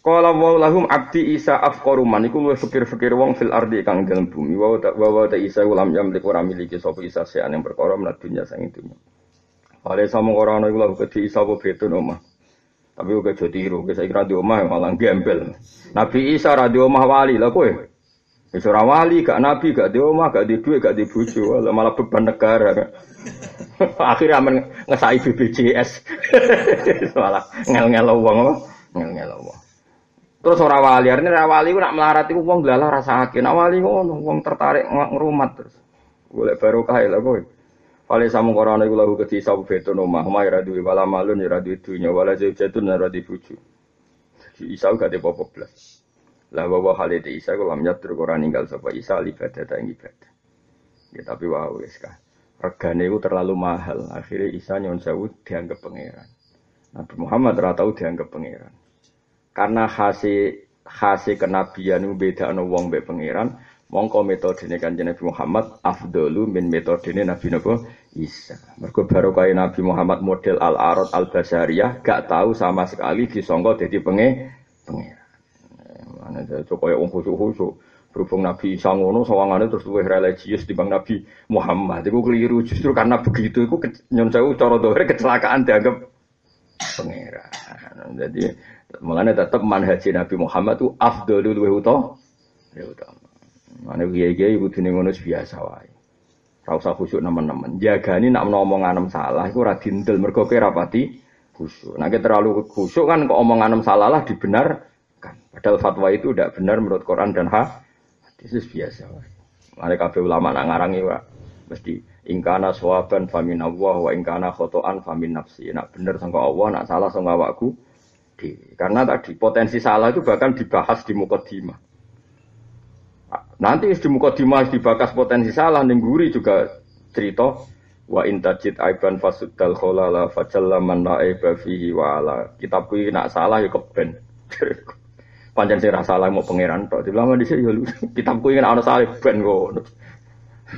Qala wa lahum abdi Isa afqaru man iku luwih fikir-fikir wong fil ardi kang dalem bumi wa ta wa ta Isa ulam yamlik ora miliki sapa Isa sean yang perkara menat dunya sang dunya. Pale sama ora ana iku lha kedhi Isa apa betun omah. Tapi kok aja tiru, kok saiki ra di omah malah gembel. Nabi Isa ra di omah wali lha kowe. Wis ora wali, gak nabi, gak di omah, gak di duit, gak di bojo, malah beban negara. Akhirnya amen ngesai BPJS. malah ngel-ngel wong apa? Ngel-ngel wong. Terus ora wali, arene ora wali ku nak melarat iku wong glalah rasake. Nak wali ngono, wong tertarik ngrumat terus. Golek barokah lha kowe. Wale samu korona iku lahu kedhi sabu beton omah, omah ora duwe wala malun ora duwe dunya, wala zaitun ora duwe bojo. Jadi Isa gak ada blas. Lah bahwa hal itu Isa kalau nyatur ora ninggal sapa Isa ibadah ta. Ya tapi wah wis kah. Regane itu terlalu mahal. Akhirnya Isa nyon sewu dianggap pangeran. Nabi Muhammad ora tau dianggap pangeran. Karena hasil hasil kenabian itu beda no wong be pangeran. Mongko metode ini kan Nabi Muhammad afdolu min metode ini Nabi Nabi Isa. Mergo baru kaya Nabi Muhammad model al arad al basariyah gak tahu sama sekali disongko jadi penge pangeran. Mana coba ya wong khusyuk khusyuk. Berhubung Nabi Isa ngono sawangannya terus luwih religius di bang Nabi Muhammad. Itu keliru justru karena begitu itu nyon sewu cara dohre kecelakaan dianggap pangeran. Jadi Mulanya tetap manhaj Nabi Muhammad itu afdolul luwih utama. Mana kiai-kiai kudune ngono biasa wae. Ora usah khusyuk nemen-nemen. Jagani nak ngomong anem salah iku ora dindel mergo kowe rapati khusyuk. Nek terlalu khusyuk kan kok omong anem salah lah dibenarkan. Padahal fatwa itu tidak benar menurut Quran dan hadis biasa wae. Mane kabeh ulama nak ngarangi wae mesti ingkana sawaban famin Allah wa ingkana khotoan famin nafsi. Nak bener sangka Allah, nak salah sangka awakku. Karena tadi potensi salah itu bahkan dibahas di mukodimah. Nanti di mukodimah dibahas potensi salah, nengguri juga cerita wa intajid aiban fasuddal kholala fajalla man la fihi wa ala. Kitabku ini nak salah ya keben. Sih salah mau pangeran tok. Dibilang di sini ya lu kitabku ini ana salah ben kok.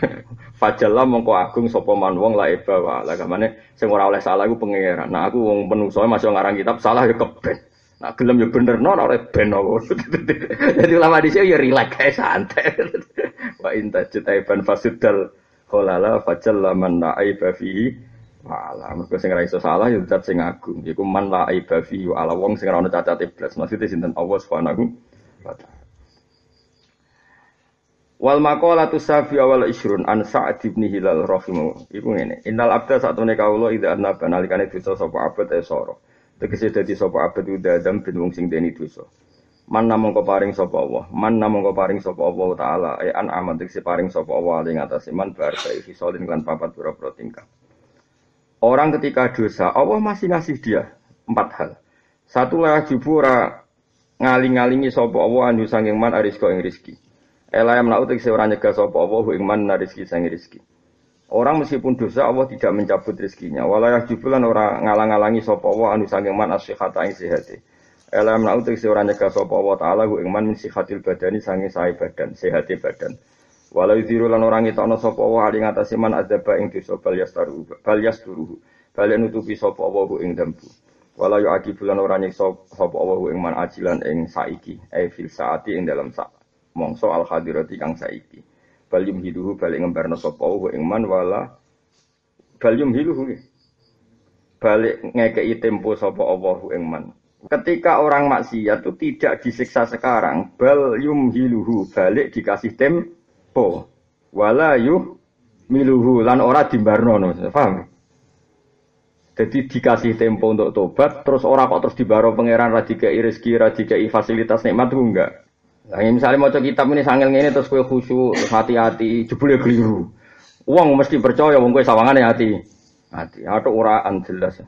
Fajalla mongko agung sapa man wong la eba wa. La kamane sing ora oleh salah iku pangeran. Nah aku wong menungso masih ngarang kitab salah ya keben. Nah gelem ya bener no ora ben Jadi ulama sini ya rileks kae santai. Wa inta jutaiban fasudal kholala fajalla man la aiba fihi. Wala mergo sing ora iso salah ya zat sing agung. Iku man la aiba fihi wala wong sing ora ono cacate blas maksudnya sinten? Allah Subhanahu wa taala Wal maqalatu safi awal isrun an Sa'd bin Hilal rahimahu. Iku ngene, innal abda satune kawula idza annaba nalikane dosa sapa abad e soro. Tegese dadi sapa abad udah adam bin wong sing deni dosa. Man namung paring sapa Allah, man namung paring sapa Allah taala e an aman tegese paring sapa Allah ing atase man bar bae fisolin kan papat pira-pira tingkah. Orang ketika dosa, Allah masih ngasih dia empat hal. Satu lah jubura ngaling-ngalingi sapa Allah anu sanging man arisko ing rezeki. Ela yang menautik seorang nyegah sapa Allah ing man rizki sang rizki. Orang meskipun dosa Allah tidak mencabut rizkinya. Walayah jubulan orang ngalang-alangi sapa Allah anu sanging man asyihata ing sehati. Ela yang menautik seorang nyegah sapa Allah taala ing man min sihatil badani sange sae badan, sehati badan. Walau ziru lan orang ngetokno sapa Allah ali ngatasi man adzaba ing dosa bal yastaru bal yasturuhu. Bal nutupi sapa Allah ing dambu. Walau yu'aqibulan orang nyiksa sapa Allah ing man ajilan ing saiki, e fil saati ing dalam saat mongso al hadirati kang saiki. Bal yumhiluhu balik ngembarno sapa wa ing man wala. Bal yumhiluhu balik ngekei tempo sapa Allah ing man. Ketika orang maksiat itu tidak disiksa sekarang bal yumhiluhu balik dikasih tempo. Wala yuh miluhu lan ora dimbarno paham? Jadi dikasih tempo untuk tobat, terus orang kok terus dibaro pangeran radika rezeki, radika fasilitas nikmat itu enggak. Nah, misalnya mau kitab ini sangil ini terus kue khusyuk, hati-hati, jebule keliru. Uang mesti percaya, uang kue sawangan hati. Hati, atau uraan jelas.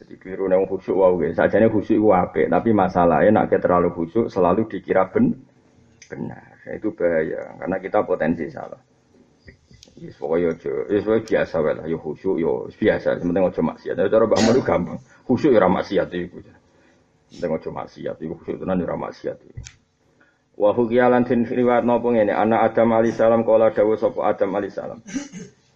Jadi keliru nih khusyuk wow guys. Sajane khusyuk itu apa? Tapi masalahnya nak terlalu khusyuk selalu dikira ben benar. Itu bahaya karena kita potensi salah. Yes, pokoknya aja, yes, biasa lah, yo khusyuk, yo biasa, sementing aja maksiat. Cara Mbak Ahmad gampang, khusyuk ya maksiat itu. Sementing aja maksiat, itu khusyuk tenan ya maksiat itu. Wa hukiyalan tin riwayat napa ngene ana Adam alaihi salam kala dawuh sapa Adam alaihi salam.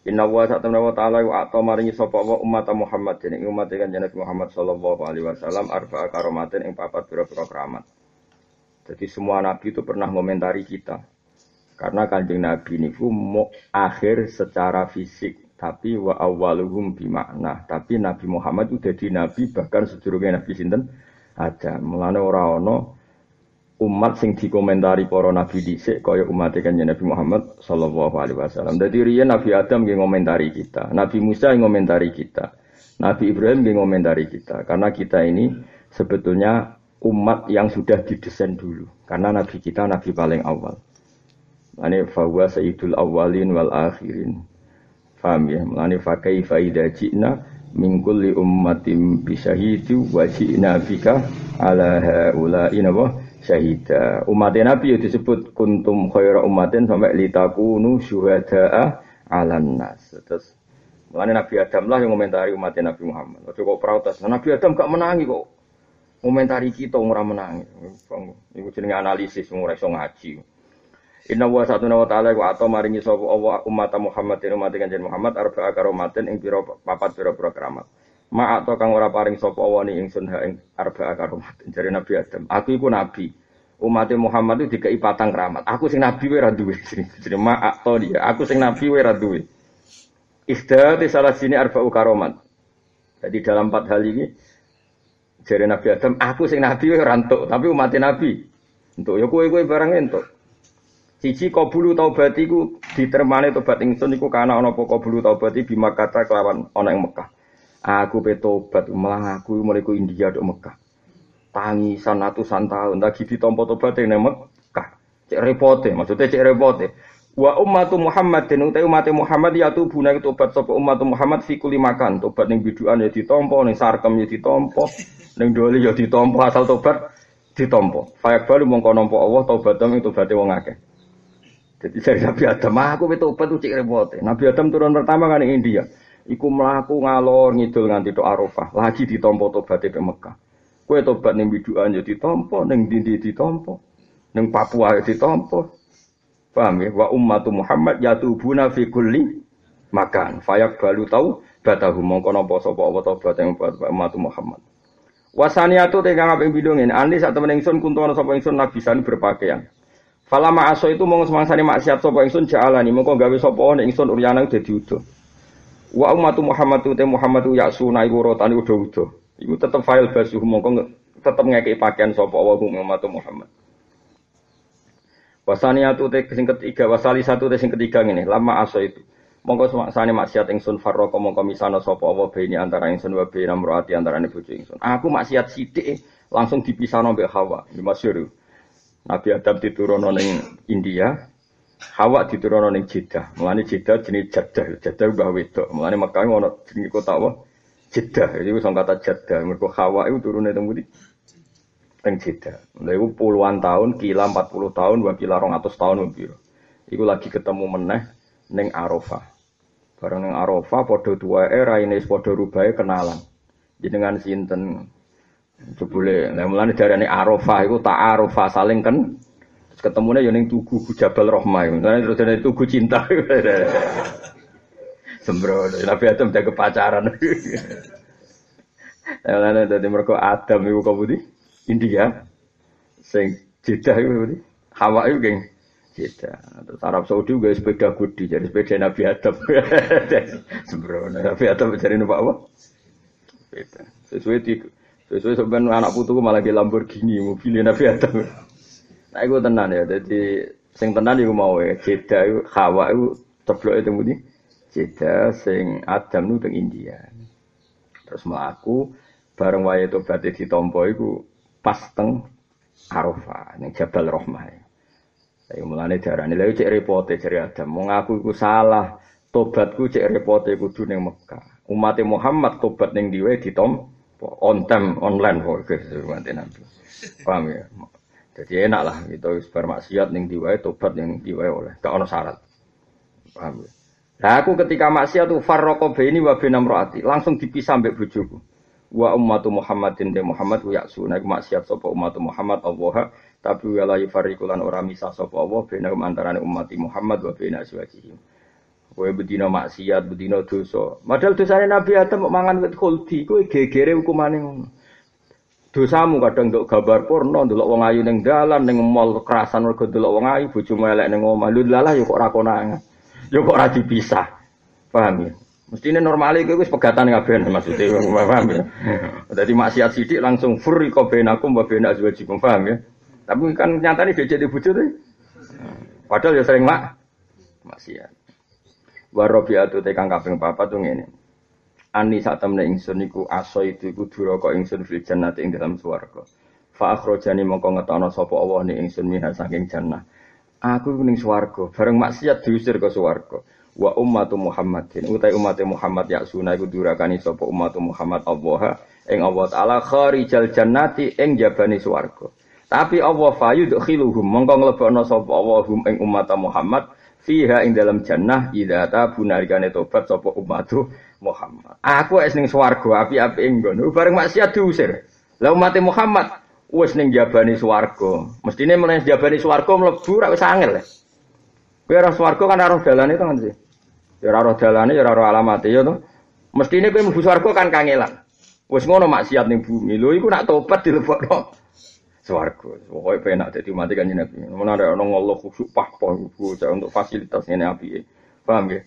Inna wa sa'tamna wa ta'ala wa atau maringi sapa wa umat Muhammad ing umat kan Nabi Muhammad sallallahu alaihi wasallam arba'a karomatin ing papat pira-pira keramat. Jadi semua nabi itu pernah komentari kita. Karena kanjeng nabi niku mau akhir secara fisik, tapi wa awwaluhum bimakna. Tapi Nabi Muhammad itu jadi nabi bahkan sedurunge nabi sinten ada. Mulane ora umat sing dikomentari para nabi dhisik kaya umat kanjeng Nabi Muhammad sallallahu alaihi wasallam. Dadi riyen Nabi Adam nggih ngomentari kita, Nabi Musa ngomentari kita, Nabi Ibrahim nggih ngomentari kita. Karena kita ini sebetulnya umat yang sudah didesain dulu. Karena nabi kita nabi paling awal. Ini fahuwa sayyidul awalin wal akhirin. Faham ya? Mulane fa kaifa idza ji'na min kulli ummatin bisyahidu wa ji'na bika ala haula'i syahida. Umat Nabi disebut kuntum khaira umatin sampai litakunu syuhada'a 'alan nas. Terus Mulane Nabi Adam lah yang komentari umat Nabi Muhammad. Waktu kok protes, nah, Nabi Adam gak menangi kok. Komentari kita ora menangi. Iku jenenge analisis ora iso ngaji. Inna wa satu wa ta'ala wa atau maringi sapa Allah umat Muhammad umat Muhammad arba'a karomatin ing papat pira-pira keramat. Ma atau kang ora paring sapa Allah ni ingsun ha ing arba'a karomatin jare Nabi Adam. Aku iku nabi umat Muhammad itu dikai patang keramat. Aku sing nabi wae ra duwe. Jadi mak to dia. Aku sing nabi wae ra duwe. di salah sini arba'u karomat. Jadi dalam empat hal ini jadi Nabi Adam, aku sing nabi wae rantuk, tapi umat nabi. Untuk ya kowe kowe barang entuk. Cici kabulu taubat iku ditermane tobat ingsun iku kana ana apa kabulu taubat bima kata kelawan ana ing Mekah. Aku pe tobat malah aku mulai India dok Mekah tangisan ratusan tahun lagi ditompo tobat ning Mekah. Cek repote, maksudnya cek repote. Wa ummatu Muhammadin utai umat Muhammad ya tuh buna tobat sapa umat Muhammad fi kuli makan tobat ning biduan ya ditompo ning sarkem ya ditompo ning doli ya ditompo asal tobat ditompo. Fayak balu mongko nampa Allah tobat ing tobaté wong akeh. Jadi dari Nabi Adam, aku itu tobat tuh cek repote. Nabi Adam turun pertama kan India. Iku melaku ngalor ngidul nganti tok Arafah. Lagi ditompo tobaté ke Mekah. Kue tobat ning biduan ya ditompo, ning dindi ditompo, ning Papua ya ditompo. Paham ya? Wa ummatu Muhammad yatubuna fi kulli makan. Fayak balu tau batahu mongko napa sapa apa tobat yang ummatu Muhammad. Wasaniatu tegang apa yang bidung ini. Andi saat temen ingsun kuntu sapa ingsun nabisan berpakaian. Falama aso itu mau semangsani maksiat sapa ingsun jalani mongko gawe sapa ingsun uryana dadi udo. Wa ummatu Muhammad te Muhammad ya sunai urutane udo-udo. Iku tetap file basuh mongko tetap ngekei pakaian sapa wa umat Muhammad. Wasaniyatu te sing ketiga, wasali satu te sing ketiga ngene, lama aso itu. Mongko sane maksiat ingsun farroko mongko misana sapa Allah bini antara ingsun wa bini amroati antara bojo ingsun. Aku maksiat sithik langsung dipisahno mbek Hawa, masyhur. Nabi Adam diturunno ning India, Hawa diturunno ning Jeddah. Mulane Jeddah jenis Jeddah, Jeddah mbah wedok. Mulane Mekah ono jenenge kota apa? Jeddah, itu sang kata Jeddah. Mereka Hawa itu turunnya teng budi, teng Jeddah. Nah, itu puluhan tahun, kila 40 tahun, dua kila 200 tahun lebih. Iku lagi ketemu meneh neng Arafah. Bareng neng Arafah, dua era ini podo rubai kenalan. Jenengan sinten. Nah, mulane darane Arafah iku tak Arafah saling kan ketemunya yang neng tugu Jabal Rahmah. Mulane terus dari tugu cinta. Sembrono, Nabi Adam jaga pacaran. Lalu dari mereka Adam itu kamu di India, sing Jeddah itu di Hawa itu geng Jeddah. Terus Arab Saudi juga sepeda gudi, jadi sepeda Nabi Adam. Sembrono, Nabi Adam mencari numpak apa? Sepeda. Sesuai di sesuai sebenarnya anak putuku malah di Lamborghini mobilnya Nabi Adam. Nah, itu tenan ya. Jadi sing tenan itu mau ya. Jeddah itu Hawa itu ceblok itu mudi. Jeddah sing Adam nu teng India. Terus mlaku bareng wae tobat ditampa iku pas teng Arafah ning Jabal Rahmah. Ayo mulane darane lha cek repote jare Adam. Wong aku iku salah. Tobatku cek repote kudu ning Mekah. Umat Muhammad tobat ning diwe ditampa on time online kok Nabi. Paham ya? Jadi enak lah gitu bermaksiat ning diwae tobat ning diwae oleh. Gak ono syarat. Paham ya? Nah aku ketika maksiat tuh farroko ini wa roati langsung dipisah mbek bojoku. Wa ummatu Muhammadin de Muhammad wa yaksuna iku maksiat sapa ummatu Muhammad Allah tapi wala yufarriqu lan ora misah sapa Allah bena antarane ummati Muhammad wa bena aswajihim. Kowe bedino maksiat, bedino dosa. Padahal dosane Nabi Adam mangan wit khuldi, kowe gegere hukumane ngono. Dosamu kadang untuk gambar porno, ndelok wong ayu ning dalan, ning mall kerasan mergo ndelok wong ayu, bojomu elek ning omah. Lho lalah ya kok ora konangan. Ya kok ora dipisah. Paham ya? Mestinya normal itu wis pegatan kabeh maksudnya paham ya. Dadi maksiat sidik langsung furi benakum wa bena azwajikum paham ya. Tapi kan nyatane beda di bojo Padahal ya sering mak maksiat. Warobiatu tekang kaping papat tuh ngene. Ani saat temen ingsun iku aso itu iku duraka ingsun fil jannati ing dalam swarga. Fa akhrajani mongko ngetono sapa Allah ni ingsun minha saking jannah. Aku ning swarga, bareng maksiat diusir ke swarga. Wa ummatu Muhammadin utai umat Muhammad ya sunah iku durakani sapa umat Muhammad Allah ing Allah taala kharijal jannati ing jabani swarga. Tapi Allah fayu khiluhum mongko nglebokno sapa Allah hum ing umat Muhammad fiha ing dalam jannah idza tabu nalikane tobat sapa ummatu Muhammad. Aku wis ning swarga api-api ing ngono bareng maksiat diusir. Lah umat Muhammad wis ning jabane swarga. Mestine mulai jabane swarga mlebu ra wis angel. Kowe ora swarga kan ora dalane to kan sih. Ya ora dalane ya ora alamate ya to. Mestine kowe mlebu swarga kan kangelan. Wis ngono maksiat ning bumi. Lho iku nak tobat dilebokno swarga. Pokoke penak dadi umat kanjeng Nabi. Mun ada ono ngeluh khusuk pah untuk fasilitas ini api. Paham ya?